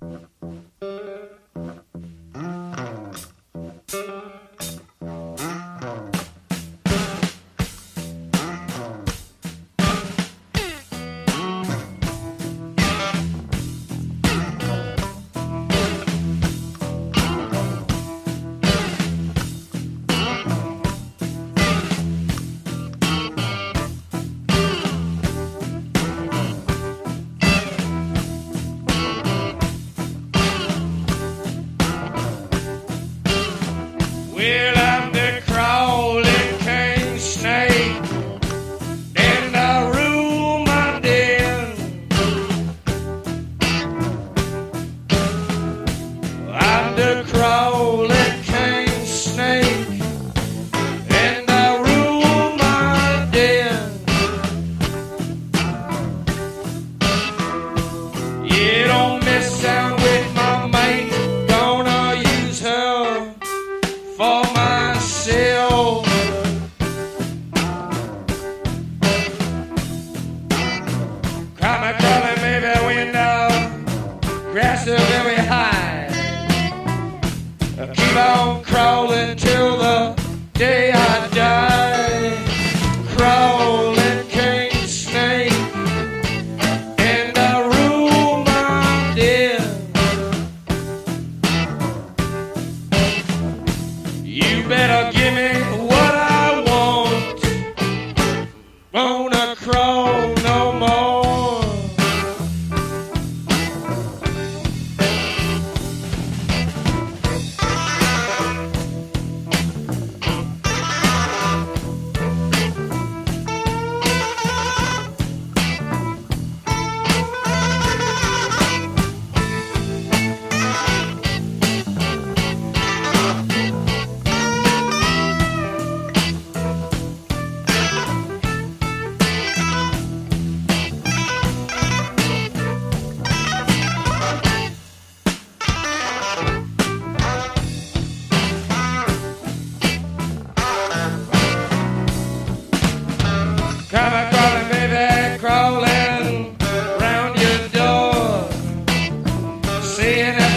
Well, The crawling king snake, and I rule my den. Don't mess around with my mate, gonna use her for myself. Crawling window, grass is very high. Keep on crawling till the day I die. Crawling king snake, and I rule my den. You better give me Seeing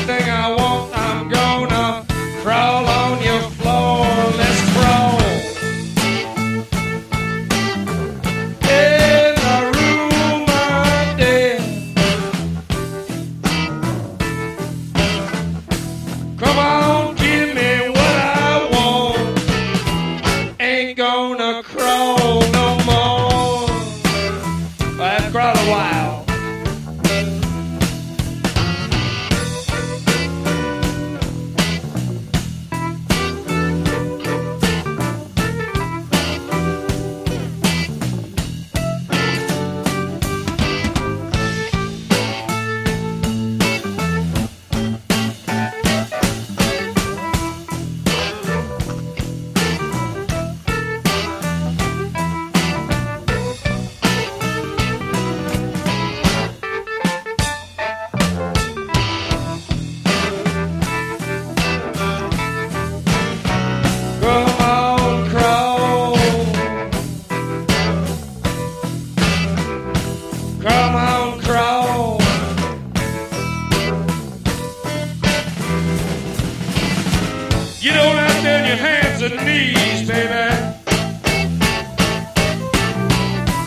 and knees, baby.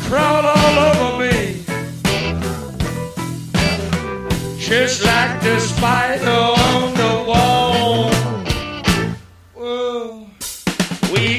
Crawl all over me. Just like the spider on the wall. Whoa. We